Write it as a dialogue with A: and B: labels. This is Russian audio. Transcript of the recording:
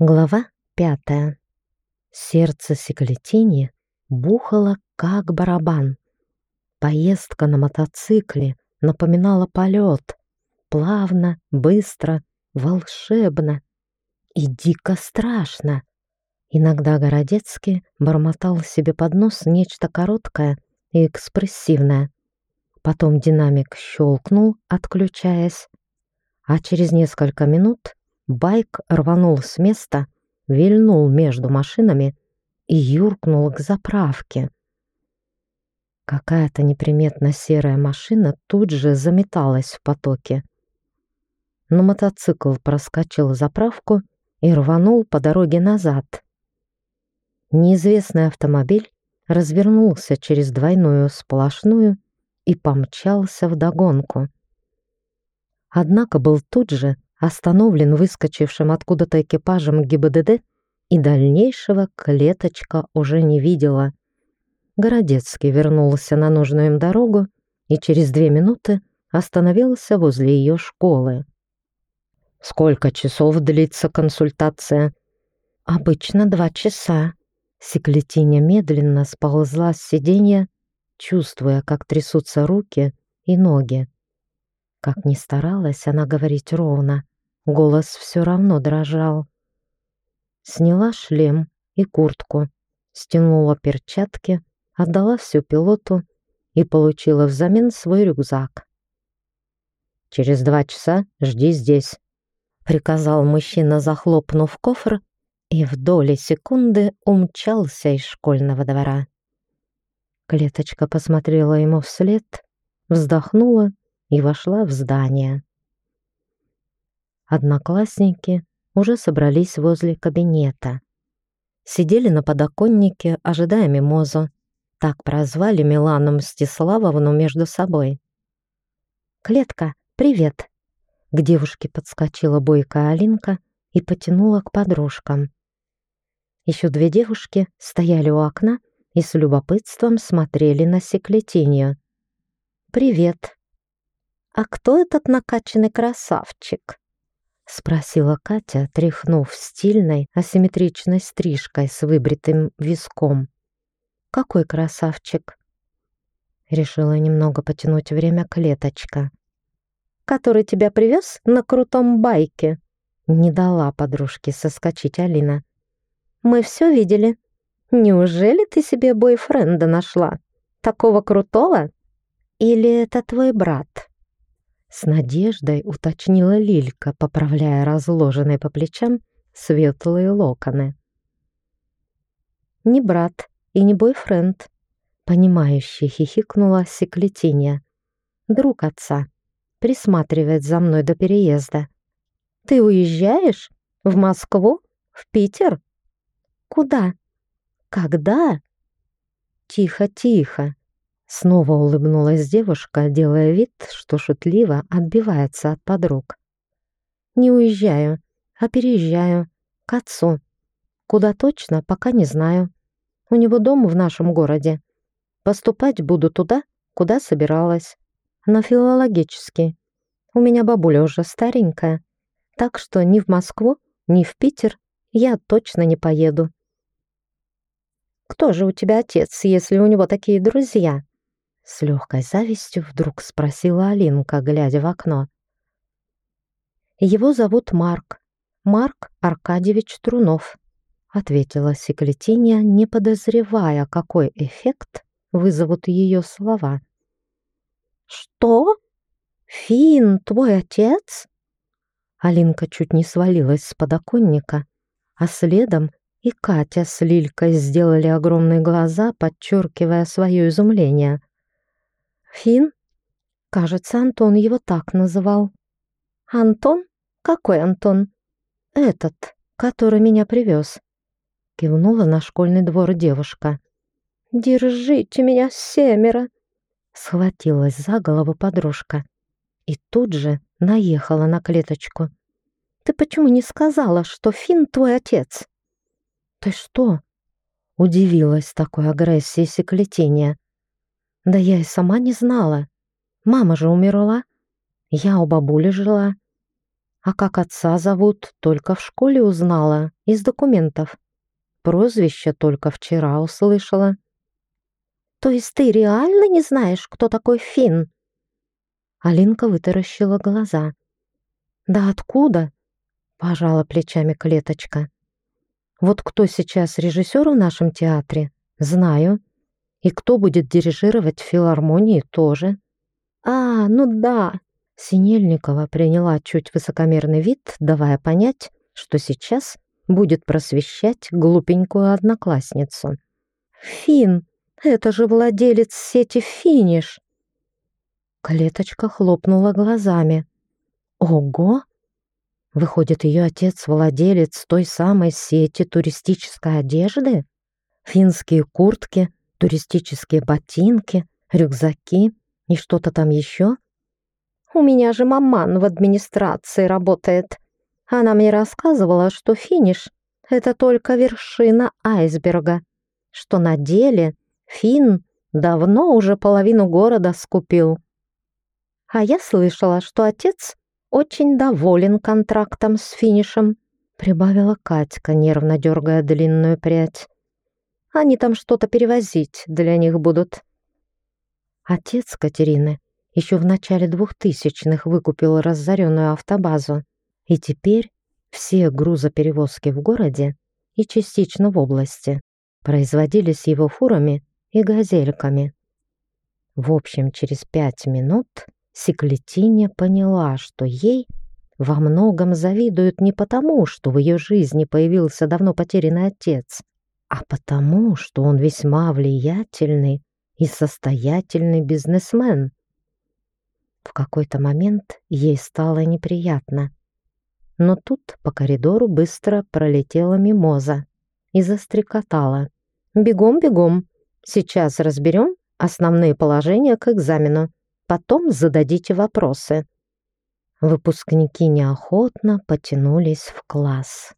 A: Глава пятая. Сердце Секлетини бухало, как барабан. Поездка на мотоцикле напоминала полет. Плавно, быстро, волшебно и дико страшно. Иногда Городецкий бормотал себе под нос нечто короткое и экспрессивное. Потом динамик щелкнул, отключаясь, а через несколько минут Байк рванул с места, вильнул между машинами и юркнул к заправке. Какая-то неприметно серая машина тут же заметалась в потоке. Но мотоцикл проскочил заправку и рванул по дороге назад. Неизвестный автомобиль развернулся через двойную сплошную и помчался вдогонку. Однако был тут же остановлен выскочившим откуда-то экипажем ГИБДД, и дальнейшего клеточка уже не видела. Городецкий вернулся на нужную им дорогу и через две минуты остановился возле ее школы. «Сколько часов длится консультация?» «Обычно два часа». Секлетиня медленно сползла с сиденья, чувствуя, как трясутся руки и ноги. Как ни старалась она говорить ровно, голос все равно дрожал. Сняла шлем и куртку, стянула перчатки, отдала все пилоту и получила взамен свой рюкзак. «Через два часа жди здесь», — приказал мужчина, захлопнув кофр, и в доли секунды умчался из школьного двора. Клеточка посмотрела ему вслед, вздохнула и вошла в здание. Одноклассники уже собрались возле кабинета. Сидели на подоконнике, ожидая мимозу. Так прозвали Милану Мстиславовну между собой. «Клетка, привет!» К девушке подскочила бойкая Алинка и потянула к подружкам. Еще две девушки стояли у окна и с любопытством смотрели на секлетинью. «Привет!» «А кто этот накачанный красавчик?» — спросила Катя, тряхнув стильной, асимметричной стрижкой с выбритым виском. «Какой красавчик!» Решила немного потянуть время клеточка. «Который тебя привез на крутом байке?» Не дала подружке соскочить Алина. «Мы все видели. Неужели ты себе бойфренда нашла? Такого крутого? Или это твой брат?» С надеждой уточнила Лилька, поправляя разложенные по плечам светлые локоны. «Не брат и не бойфренд», — понимающе хихикнула Секлетинья. «Друг отца. Присматривает за мной до переезда». «Ты уезжаешь? В Москву? В Питер?» «Куда? Когда?» «Тихо, тихо», Снова улыбнулась девушка, делая вид, что шутливо отбивается от подруг. «Не уезжаю, а переезжаю. К отцу. Куда точно, пока не знаю. У него дом в нашем городе. Поступать буду туда, куда собиралась. На филологический. У меня бабуля уже старенькая, так что ни в Москву, ни в Питер я точно не поеду. «Кто же у тебя отец, если у него такие друзья?» С легкой завистью вдруг спросила Алинка, глядя в окно. «Его зовут Марк. Марк Аркадьевич Трунов», ответила Секлетиния, не подозревая, какой эффект вызовут ее слова. «Что? Фин, твой отец?» Алинка чуть не свалилась с подоконника, а следом и Катя с Лилькой сделали огромные глаза, подчеркивая свое изумление – Фин? Кажется, Антон его так называл. Антон? Какой Антон? Этот, который меня привез. Кивнула на школьный двор девушка. «Держите меня семеро!» Схватилась за голову подружка и тут же наехала на клеточку. «Ты почему не сказала, что Фин твой отец?» «Ты что?» Удивилась такой агрессией секлетения. Да я и сама не знала. Мама же умерла. Я у бабули жила. А как отца зовут, только в школе узнала, из документов. Прозвище только вчера услышала. «То есть ты реально не знаешь, кто такой Финн?» Алинка вытаращила глаза. «Да откуда?» — пожала плечами клеточка. «Вот кто сейчас режиссер в нашем театре, знаю. И кто будет дирижировать филармонии, тоже». «А, ну да!» Синельникова приняла чуть высокомерный вид, давая понять, что сейчас будет просвещать глупенькую одноклассницу. «Фин, это же владелец сети «Финиш». Клеточка хлопнула глазами. «Ого! Выходит, ее отец владелец той самой сети туристической одежды? Финские куртки, туристические ботинки, рюкзаки и что-то там еще?» У меня же маман в администрации работает. Она мне рассказывала, что финиш — это только вершина айсберга, что на деле Фин давно уже половину города скупил. А я слышала, что отец очень доволен контрактом с финишем, прибавила Катька, нервно дергая длинную прядь. Они там что-то перевозить для них будут. Отец Катерины еще в начале двухтысячных выкупил разоренную автобазу, и теперь все грузоперевозки в городе и частично в области производились его фурами и газельками. В общем, через пять минут Секлетиня поняла, что ей во многом завидуют не потому, что в ее жизни появился давно потерянный отец, а потому, что он весьма влиятельный и состоятельный бизнесмен, в какой-то момент ей стало неприятно. Но тут по коридору быстро пролетела мимоза и застрекотала. «Бегом, бегом! Сейчас разберем основные положения к экзамену. Потом зададите вопросы». Выпускники неохотно потянулись в класс.